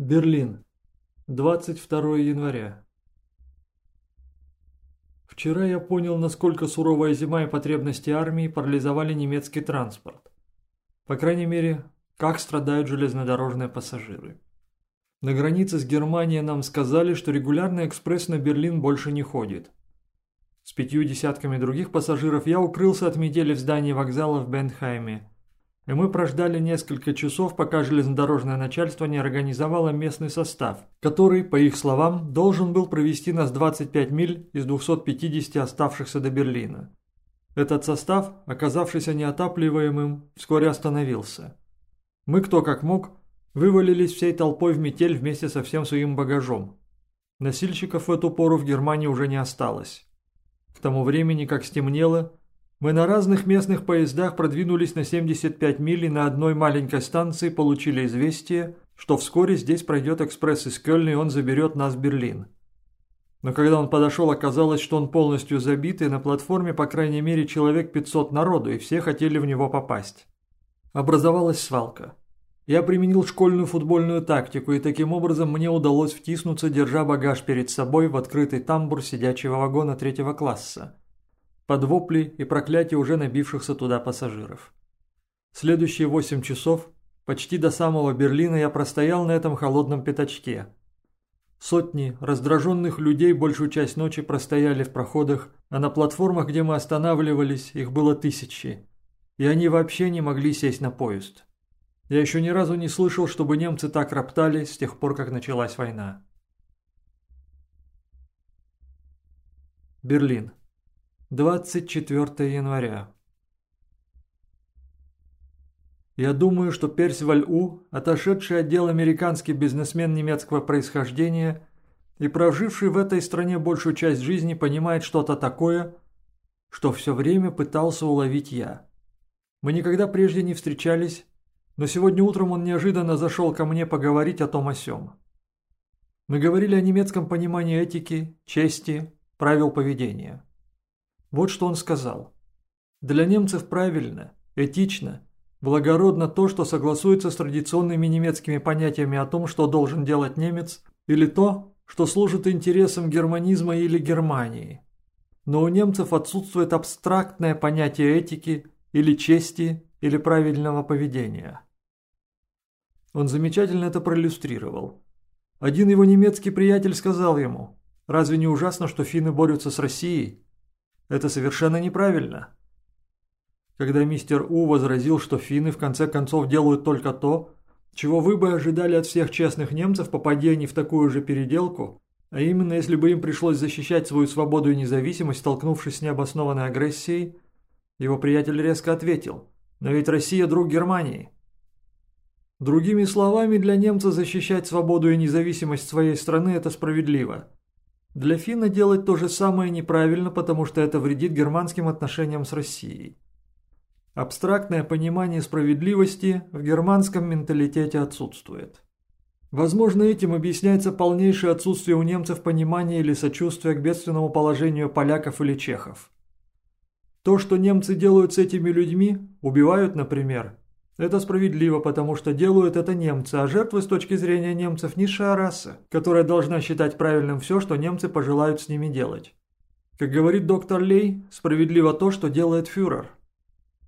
Берлин. 22 января. Вчера я понял, насколько суровая зима и потребности армии парализовали немецкий транспорт. По крайней мере, как страдают железнодорожные пассажиры. На границе с Германией нам сказали, что регулярный экспресс на Берлин больше не ходит. С пятью десятками других пассажиров я укрылся от метели в здании вокзала в Бенхайме – и мы прождали несколько часов, пока железнодорожное начальство не организовало местный состав, который, по их словам, должен был провести нас 25 миль из 250 оставшихся до Берлина. Этот состав, оказавшийся неотапливаемым, вскоре остановился. Мы кто как мог, вывалились всей толпой в метель вместе со всем своим багажом. Носильщиков в эту пору в Германии уже не осталось. К тому времени, как стемнело, мы на разных местных поездах продвинулись на 75 миль и на одной маленькой станции получили известие, что вскоре здесь пройдет экспресс из Кёльна и он заберет нас в Берлин. Но когда он подошел, оказалось, что он полностью забит, и на платформе по крайней мере человек 500 народу, и все хотели в него попасть. Образовалась свалка. Я применил школьную футбольную тактику, и таким образом мне удалось втиснуться, держа багаж перед собой в открытый тамбур сидячего вагона третьего класса под вопли и проклятия уже набившихся туда пассажиров. Следующие восемь часов, почти до самого Берлина, я простоял на этом холодном пятачке. Сотни раздраженных людей большую часть ночи простояли в проходах, а на платформах, где мы останавливались, их было тысячи. И они вообще не могли сесть на поезд. Я еще ни разу не слышал, чтобы немцы так роптали с тех пор, как началась война. Берлин. 24 января. Я думаю, что Персиваль У, отошедший отдел американский бизнесмен немецкого происхождения и проживший в этой стране большую часть жизни, понимает что-то такое, что все время пытался уловить я. Мы никогда прежде не встречались, но сегодня утром он неожиданно зашел ко мне поговорить о том о сём. Мы говорили о немецком понимании этики, чести, правил поведения. Вот что он сказал. Для немцев правильно, этично, благородно то, что согласуется с традиционными немецкими понятиями о том, что должен делать немец, или то, что служит интересам германизма или Германии. Но у немцев отсутствует абстрактное понятие этики или чести или правильного поведения. Он замечательно это проиллюстрировал. Один его немецкий приятель сказал ему, «Разве не ужасно, что финны борются с Россией?» Это совершенно неправильно. Когда мистер У возразил, что финны в конце концов делают только то, чего вы бы ожидали от всех честных немцев, попадя они в такую же переделку, а именно если бы им пришлось защищать свою свободу и независимость, столкнувшись с необоснованной агрессией, его приятель резко ответил, «Но ведь Россия друг Германии». Другими словами, для немца защищать свободу и независимость своей страны – это справедливо. Для Финна делать то же самое неправильно, потому что это вредит германским отношениям с Россией. Абстрактное понимание справедливости в германском менталитете отсутствует. Возможно, этим объясняется полнейшее отсутствие у немцев понимания или сочувствия к бедственному положению поляков или чехов. То, что немцы делают с этими людьми, убивают, например, это справедливо, потому что делают это немцы, а жертвы с точки зрения немцев низшая раса, которая должна считать правильным все, что немцы пожелают с ними делать. Как говорит доктор Лей, справедливо то, что делает фюрер.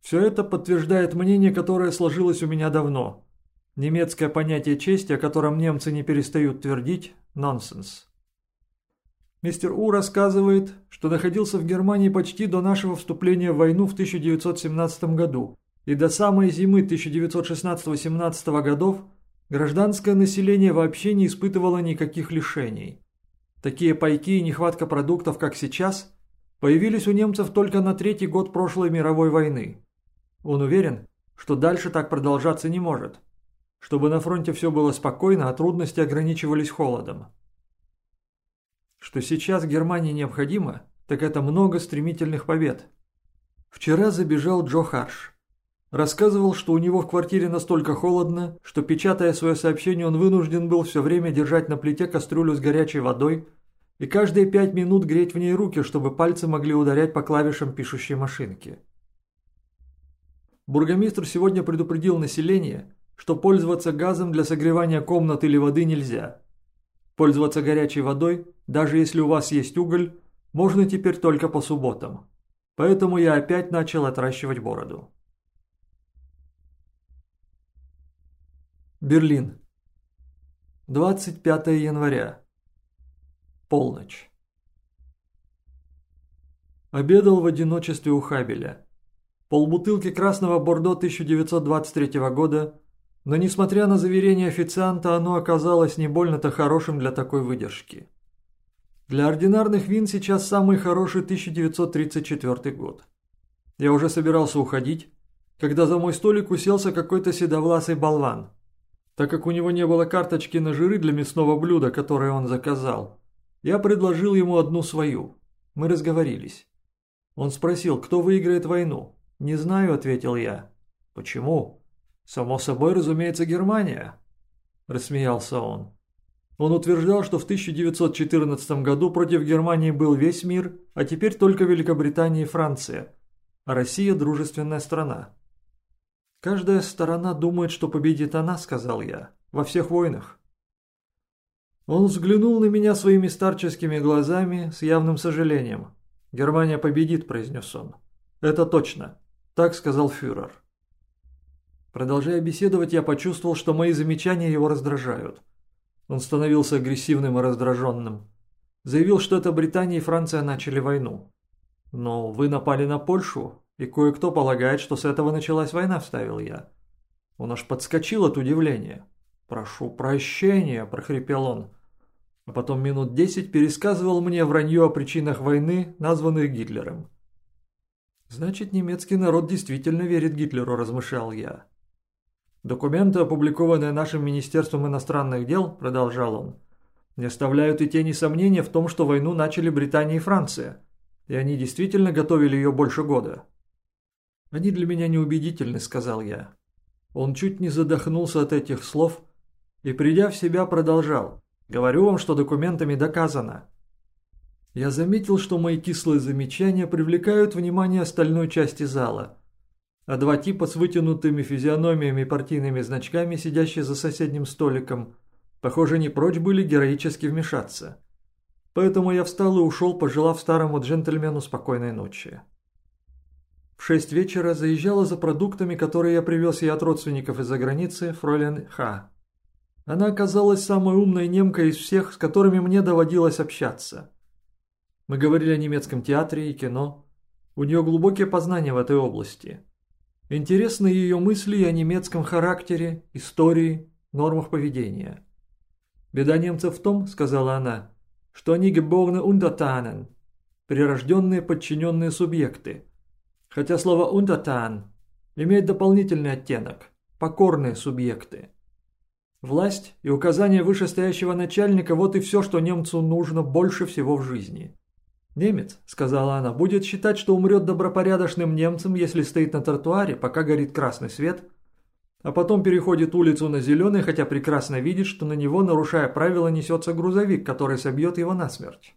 Все это подтверждает мнение, которое сложилось у меня давно. Немецкое понятие чести, о котором немцы не перестают твердить – нонсенс. Мистер У рассказывает, что находился в Германии почти до нашего вступления в войну в 1917 году и до самой зимы 1916-17 годов гражданское население вообще не испытывало никаких лишений. Такие пайки и нехватка продуктов, как сейчас, появились у немцев только на третий год прошлой мировой войны. Он уверен, что дальше так продолжаться не может. Чтобы на фронте все было спокойно, а трудности ограничивались холодом. Что сейчас Германии необходимо, так это много стремительных побед. Вчера забежал Джо Харш. Рассказывал, что у него в квартире настолько холодно, что, печатая свое сообщение, он вынужден был все время держать на плите кастрюлю с горячей водой и каждые пять минут греть в ней руки, чтобы пальцы могли ударять по клавишам пишущей машинки. Бургомистр сегодня предупредил население, что пользоваться газом для согревания комнат или воды нельзя. Пользоваться горячей водой, даже если у вас есть уголь, можно теперь только по субботам. Поэтому я опять начал отращивать бороду. Берлин. 25 января. Полночь. Обедал в одиночестве у Хабеля. Полбутылки красного бордо 1923 года, но несмотря на заверение официанта, оно оказалось не больно-то хорошим для такой выдержки. Для ординарных вин сейчас самый хороший 1934 год. Я уже собирался уходить, когда за мой столик уселся какой-то седовласый болван. Так как у него не было карточки на жиры для мясного блюда, которое он заказал, я предложил ему одну свою. Мы разговорились. Он спросил, кто выиграет войну. «Не знаю», — ответил я. «Почему?» «Само собой, разумеется, Германия», — рассмеялся он. Он утверждал, что в 1914 году против Германии был весь мир, а теперь только Великобритания и Франция, а Россия – дружественная страна. «Каждая сторона думает, что победит она», – сказал я, – «во всех войнах». Он взглянул на меня своими старческими глазами с явным сожалением. «Германия победит», – произнес он. «Это точно. Так сказал фюрер. Продолжая беседовать, я почувствовал, что мои замечания его раздражают. Он становился агрессивным и раздраженным. Заявил, что это Британия и Франция начали войну. «Но вы напали на Польшу, и кое-кто полагает, что с этого началась война», – вставил я. Он аж подскочил от удивления. «Прошу прощения», – прохрипел он. А потом минут десять пересказывал мне вранье о причинах войны, названных Гитлером. «Значит, немецкий народ действительно верит Гитлеру», – размышлял я. «Документы, опубликованные нашим Министерством иностранных дел», – продолжал он, – «не оставляют и тени сомнения в том, что войну начали Британия и Франция, и они действительно готовили ее больше года». «Они для меня неубедительны», – сказал я. Он чуть не задохнулся от этих слов и, придя в себя, продолжал. «Говорю вам, что документами доказано. Я заметил, что мои кислые замечания привлекают внимание остальной части зала. А два типа с вытянутыми физиономиями и партийными значками, сидящие за соседним столиком, похоже, не прочь были героически вмешаться. Поэтому я встал и ушел, пожелав старому джентльмену спокойной ночи. В шесть вечера заезжала за продуктами, которые я привез ей от родственников из-за границы, фройлен Ха. Она оказалась самой умной немкой из всех, с которыми мне доводилось общаться. Мы говорили о немецком театре и кино. У нее глубокие познания в этой области. Интересны ее мысли о немецком характере, истории, нормах поведения. «Беда немцев в том, — сказала она, — что они geborene Untertanen, прирожденные подчиненные субъекты. Хотя слово Untertan имеет дополнительный оттенок – покорные субъекты. Власть и указания вышестоящего начальника – вот и все, что немцу нужно больше всего в жизни. «Немец», — сказала она, — «будет считать, что умрет добропорядочным немцем, если стоит на тротуаре, пока горит красный свет, а потом переходит улицу на зеленый, хотя прекрасно видит, что на него, нарушая правила, несется грузовик, который собьет его насмерть».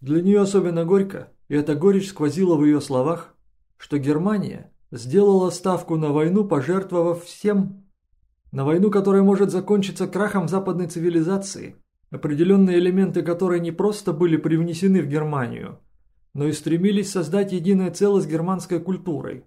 Для нее особенно горько, и эта горечь сквозила в ее словах, что Германия сделала ставку на войну, пожертвовав всем, на войну, которая может закончиться крахом западной цивилизации – определенные элементы которой не просто были привнесены в Германию, но и стремились создать единое целое с германской культурой.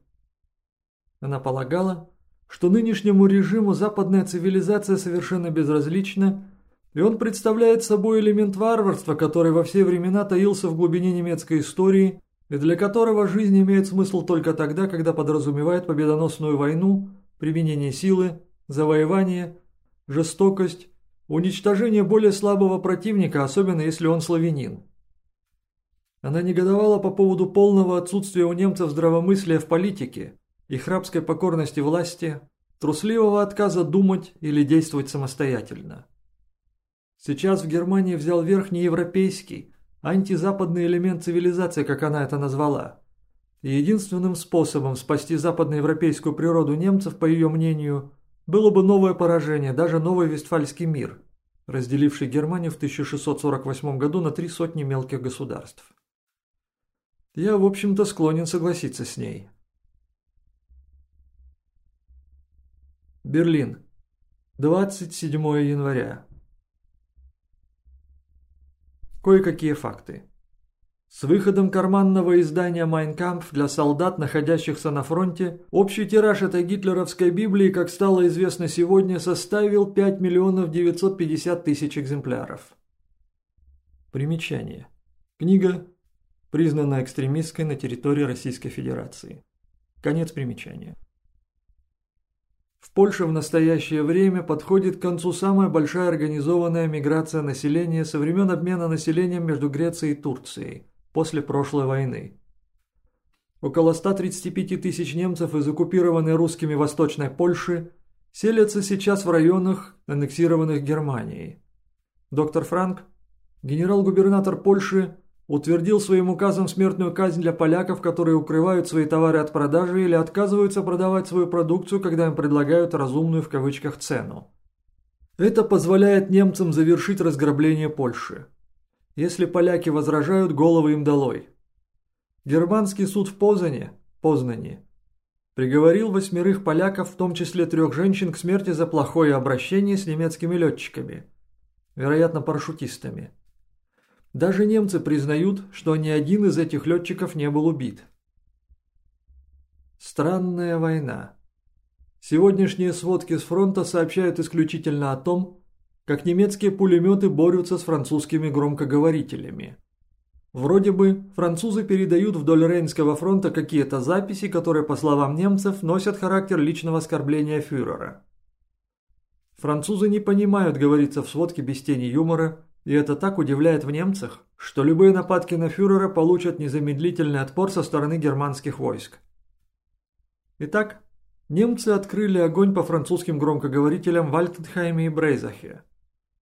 Она полагала, что нынешнему режиму западная цивилизация совершенно безразлична, и он представляет собой элемент варварства, который во все времена таился в глубине немецкой истории и для которого жизнь имеет смысл только тогда, когда подразумевает победоносную войну, применение силы, завоевание, жестокость Уничтожение более слабого противника, особенно если он славянин. Она негодовала по поводу полного отсутствия у немцев здравомыслия в политике, их рабской покорности власти, трусливого отказа думать или действовать самостоятельно. Сейчас в Германии взял верх не европейский, а антизападный элемент цивилизации, как она это назвала. Единственным способом спасти западноевропейскую природу немцев, по ее мнению, было бы новое поражение, даже новый Вестфальский мир, разделивший Германию в 1648 году на три сотни мелких государств. Я, в общем-то, склонен согласиться с ней. Берлин. 27 января. Кое-какие факты. С выходом карманного издания «Майнкампф» для солдат, находящихся на фронте, общий тираж этой гитлеровской Библии, как стало известно сегодня, составил 5 миллионов 950 тысяч экземпляров. Примечание. Книга признана экстремистской на территории Российской Федерации. Конец примечания. В Польше в настоящее время подходит к концу самая большая организованная миграция населения со времен обмена населением между Грецией и Турцией после прошлой войны. Около 135 тысяч немцев из оккупированной русскими Восточной Польши селятся сейчас в районах, аннексированных Германией. Доктор Франк, генерал-губернатор Польши, утвердил своим указом смертную казнь для поляков, которые укрывают свои товары от продажи или отказываются продавать свою продукцию, когда им предлагают разумную в кавычках цену. Это позволяет немцам завершить разграбление Польши. Если поляки возражают, головы им долой. Германский суд в Позане, Познани, приговорил восьмерых поляков, в том числе трех женщин, к смерти за плохое обращение с немецкими летчиками, вероятно, парашютистами. Даже немцы признают, что ни один из этих летчиков не был убит. Странная война. Сегодняшние сводки с фронта сообщают исключительно о том, как немецкие пулеметы борются с французскими громкоговорителями. Вроде бы французы передают вдоль Рейнского фронта какие-то записи, которые, по словам немцев, носят характер личного оскорбления фюрера. Французы не понимают, говорится в сводке без тени юмора, и это так удивляет в немцах, что любые нападки на фюрера получат незамедлительный отпор со стороны германских войск. Итак, немцы открыли огонь по французским громкоговорителям в и Брейзахе.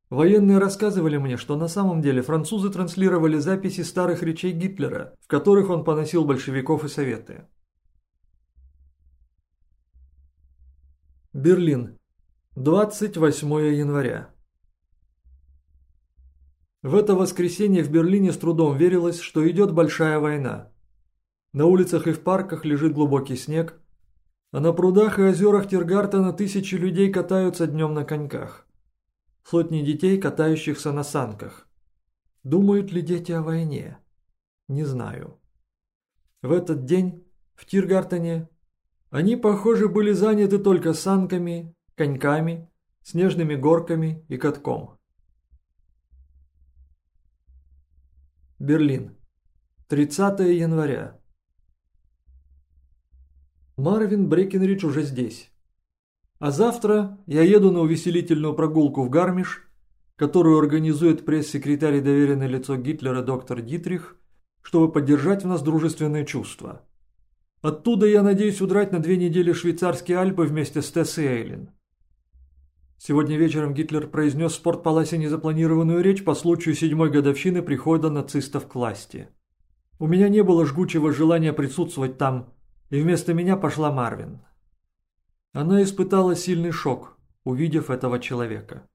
Военные рассказывали мне, что на самом деле французы транслировали записи старых речей Гитлера, в которых он поносил большевиков и советы. Берлин. 28 января. В это воскресенье в Берлине с трудом верилось, что идет большая война. На улицах и в парках лежит глубокий снег, а на прудах и озерах Тиргартена тысячи людей катаются днем на коньках. Сотни детей, катающихся на санках. Думают ли дети о войне? Не знаю. В этот день в Тиргартене они, похоже, были заняты только санками, коньками, снежными горками и катком. Берлин. 30 января. Марвин Брекенридж уже здесь. А завтра я еду на увеселительную прогулку в Гармиш, которую организует пресс-секретарь и доверенное лицо Гитлера доктор Дитрих, чтобы поддержать в нас дружественные чувства. Оттуда я надеюсь удрать на две недели швейцарские Альпы вместе с Тесс Эйлин. Сегодня вечером Гитлер произнес в спортпаласе незапланированную речь по случаю седьмой годовщины прихода нацистов к власти. У меня не было жгучего желания присутствовать там, и вместо меня пошла Марвин. Она испытала сильный шок, увидев этого человека.